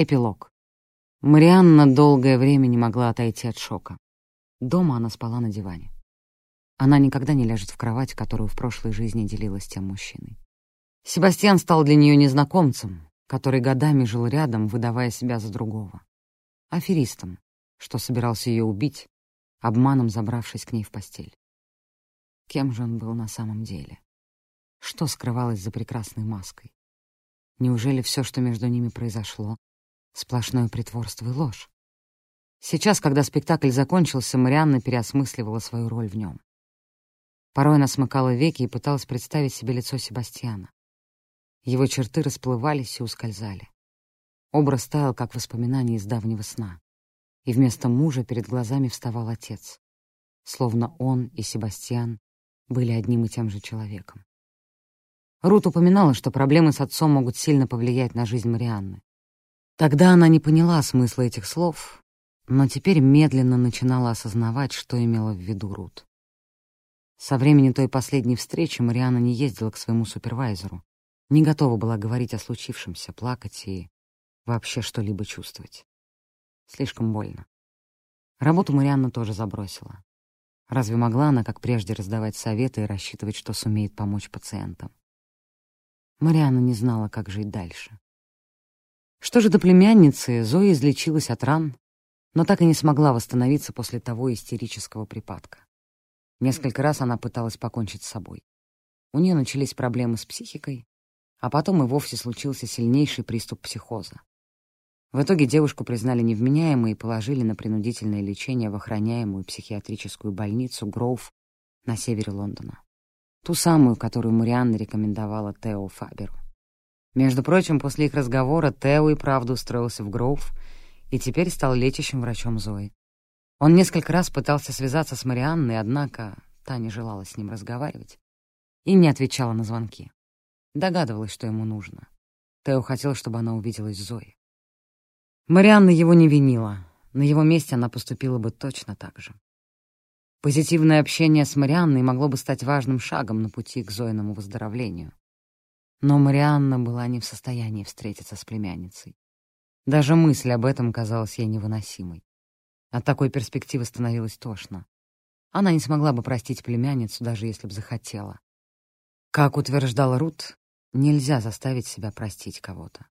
Эпилог. Марианна долгое время не могла отойти от шока. Дома она спала на диване. Она никогда не ляжет в кровать, которую в прошлой жизни делила с тем мужчиной. Себастьян стал для нее незнакомцем, который годами жил рядом, выдавая себя за другого. Аферистом, что собирался ее убить, обманом забравшись к ней в постель. Кем же он был на самом деле? Что скрывалось за прекрасной маской? Неужели все, что между ними произошло, Сплошное притворство и ложь. Сейчас, когда спектакль закончился, Марианна переосмысливала свою роль в нем. Порой она смыкала веки и пыталась представить себе лицо Себастьяна. Его черты расплывались и ускользали. Образ таял, как воспоминание из давнего сна. И вместо мужа перед глазами вставал отец. Словно он и Себастьян были одним и тем же человеком. Рут упоминала, что проблемы с отцом могут сильно повлиять на жизнь Марианны. Тогда она не поняла смысла этих слов, но теперь медленно начинала осознавать, что имела в виду Рут. Со времени той последней встречи Мариана не ездила к своему супервайзеру, не готова была говорить о случившемся, плакать и вообще что-либо чувствовать. Слишком больно. Работу Марианна тоже забросила. Разве могла она, как прежде, раздавать советы и рассчитывать, что сумеет помочь пациентам? Марианна не знала, как жить дальше. Что же до племянницы, Зоя излечилась от ран, но так и не смогла восстановиться после того истерического припадка. Несколько раз она пыталась покончить с собой. У нее начались проблемы с психикой, а потом и вовсе случился сильнейший приступ психоза. В итоге девушку признали невменяемой и положили на принудительное лечение в охраняемую психиатрическую больницу Гроув на севере Лондона. Ту самую, которую Марианна рекомендовала Тео Фаберу. Между прочим, после их разговора Тео и правда устроился в Гроув и теперь стал лечащим врачом Зои. Он несколько раз пытался связаться с Марианной, однако та не желала с ним разговаривать и не отвечала на звонки. Догадывалась, что ему нужно. Тео хотел, чтобы она увиделась с Зоей. Марианна его не винила. На его месте она поступила бы точно так же. Позитивное общение с Марианной могло бы стать важным шагом на пути к Зоиному выздоровлению. Но Марианна была не в состоянии встретиться с племянницей. Даже мысль об этом казалась ей невыносимой. От такой перспективы становилось тошно. Она не смогла бы простить племянницу, даже если бы захотела. Как утверждала Рут, нельзя заставить себя простить кого-то.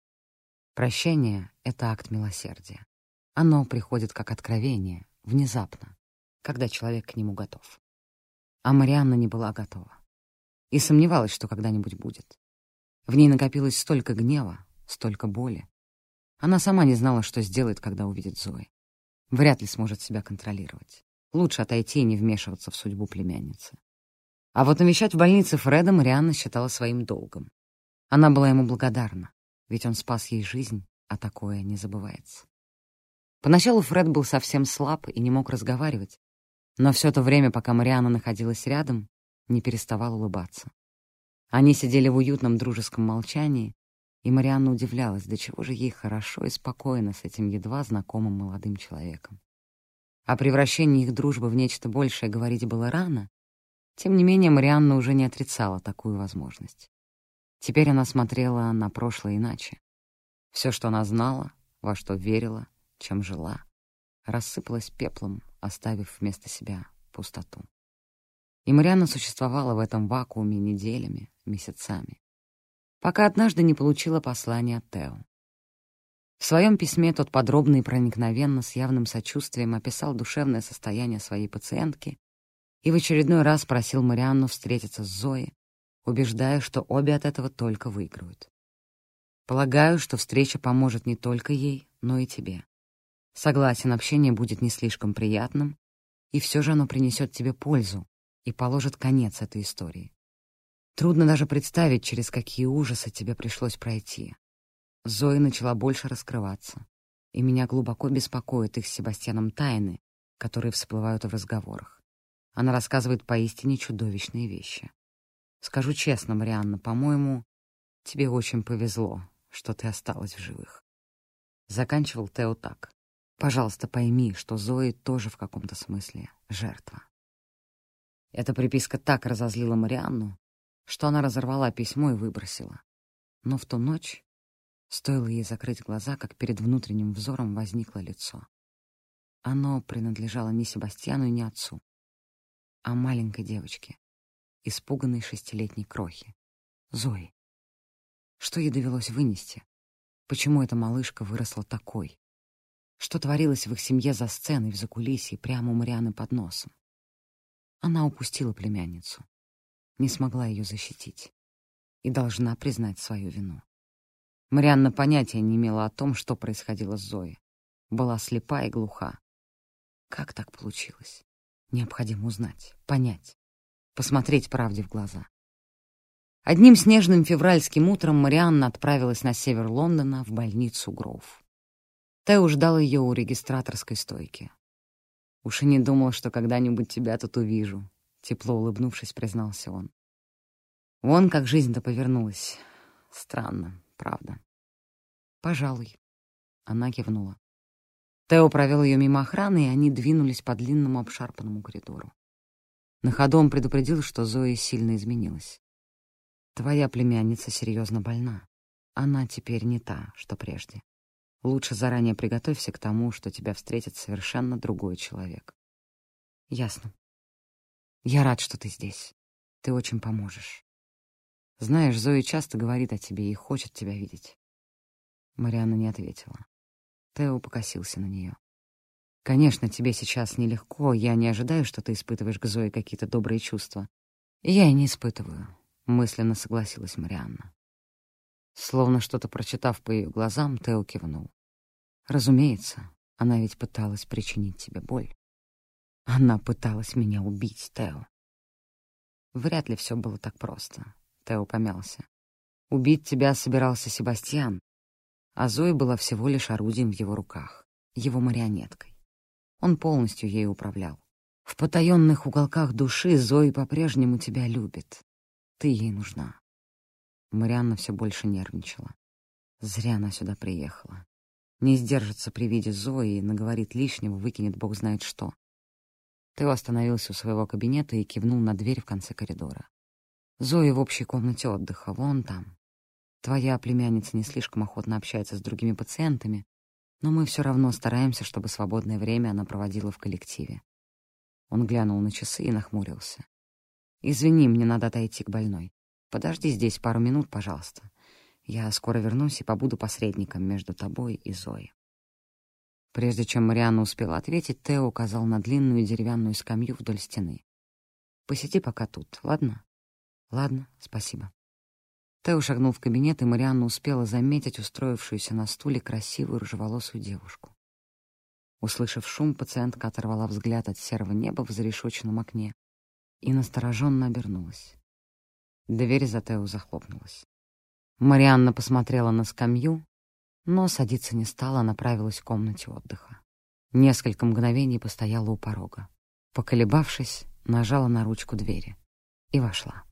Прощение — это акт милосердия. Оно приходит как откровение, внезапно, когда человек к нему готов. А Марианна не была готова. И сомневалась, что когда-нибудь будет. В ней накопилось столько гнева, столько боли. Она сама не знала, что сделает, когда увидит Зои. Вряд ли сможет себя контролировать. Лучше отойти и не вмешиваться в судьбу племянницы. А вот навещать в больнице Фреда Марианна считала своим долгом. Она была ему благодарна, ведь он спас ей жизнь, а такое не забывается. Поначалу Фред был совсем слаб и не мог разговаривать, но все то время, пока Марианна находилась рядом, не переставал улыбаться. Они сидели в уютном дружеском молчании, и Марианна удивлялась, до чего же ей хорошо и спокойно с этим едва знакомым молодым человеком. О превращении их дружбы в нечто большее говорить было рано, тем не менее Марианна уже не отрицала такую возможность. Теперь она смотрела на прошлое иначе. Все, что она знала, во что верила, чем жила, рассыпалось пеплом, оставив вместо себя пустоту. И Марианна существовала в этом вакууме неделями, месяцами, пока однажды не получила послание от Тео. В своем письме тот подробно и проникновенно, с явным сочувствием описал душевное состояние своей пациентки и в очередной раз просил Марианну встретиться с Зоей, убеждая, что обе от этого только выиграют. Полагаю, что встреча поможет не только ей, но и тебе. Согласен, общение будет не слишком приятным, и все же оно принесет тебе пользу и положит конец этой истории. Трудно даже представить, через какие ужасы тебе пришлось пройти. Зоя начала больше раскрываться, и меня глубоко беспокоит их с Себастьяном тайны, которые всплывают в разговорах. Она рассказывает поистине чудовищные вещи. Скажу честно, Марианна, по-моему, тебе очень повезло, что ты осталась в живых. Заканчивал Тео так. Пожалуйста, пойми, что Зои тоже в каком-то смысле жертва. Эта приписка так разозлила Марианну, что она разорвала письмо и выбросила. Но в ту ночь Стоило ей закрыть глаза, как перед внутренним взором возникло лицо. Оно принадлежало не Себастьяну и не отцу, а маленькой девочке, испуганной шестилетней крохи, Зои. Что ей довелось вынести? Почему эта малышка выросла такой? Что творилось в их семье за сценой, в закулисье, прямо у Марианы под носом? Она упустила племянницу, не смогла ее защитить и должна признать свою вину. Марианна понятия не имела о том, что происходило с Зоей. Была слепа и глуха. Как так получилось? Необходимо узнать, понять, посмотреть правде в глаза. Одним снежным февральским утром Марианна отправилась на север Лондона в больницу Гроув. Тео ждал ее у регистраторской стойки. «Уж и не думал, что когда-нибудь тебя тут увижу», — тепло улыбнувшись, признался он. Вон как жизнь-то повернулась. Странно, правда. «Пожалуй», — она кивнула. Тео провел ее мимо охраны, и они двинулись по длинному обшарпанному коридору. На ходу он предупредил, что Зоя сильно изменилась. Твоя племянница серьезно больна. Она теперь не та, что прежде. Лучше заранее приготовься к тому, что тебя встретит совершенно другой человек. Ясно. Я рад, что ты здесь. Ты очень поможешь. Знаешь, Зоя часто говорит о тебе и хочет тебя видеть. Марианна не ответила. Тео покосился на нее. Конечно, тебе сейчас нелегко, я не ожидаю, что ты испытываешь к Зое какие-то добрые чувства. Я и не испытываю. — мысленно согласилась Марианна. Словно что-то прочитав по ее глазам, Тео кивнул. «Разумеется, она ведь пыталась причинить тебе боль. Она пыталась меня убить, Тео». Вряд ли все было так просто. Тео помялся. Убить тебя собирался Себастьян, а Зоя была всего лишь орудием в его руках, его марионеткой. Он полностью ею управлял. В потаенных уголках души Зои по-прежнему тебя любит, ты ей нужна. Марианна все больше нервничала. Зря она сюда приехала. Не сдержится при виде Зои и наговорит лишнего, выкинет бог знает что. Тео остановился у своего кабинета и кивнул на дверь в конце коридора. Зоя в общей комнате отдыха, вон там. Твоя племянница не слишком охотно общается с другими пациентами, но мы все равно стараемся, чтобы свободное время она проводила в коллективе. Он глянул на часы и нахмурился. «Извини, мне надо отойти к больной. Подожди здесь пару минут, пожалуйста. Я скоро вернусь и побуду посредником между тобой и Зоей». Прежде чем Марианна успела ответить, Тео указал на длинную деревянную скамью вдоль стены. «Посиди пока тут, ладно?» «Ладно, спасибо». Тео шагнул в кабинет, и Марианна успела заметить устроившуюся на стуле красивую рыжеволосую девушку. Услышав шум, пациентка оторвала взгляд от серого неба в зарешоченном окне и настороженно обернулась. Дверь за Тео захлопнулась. Марианна посмотрела на скамью, но садиться не стала, направилась в комнате отдыха. Несколько мгновений постояла у порога. Поколебавшись, нажала на ручку двери и вошла.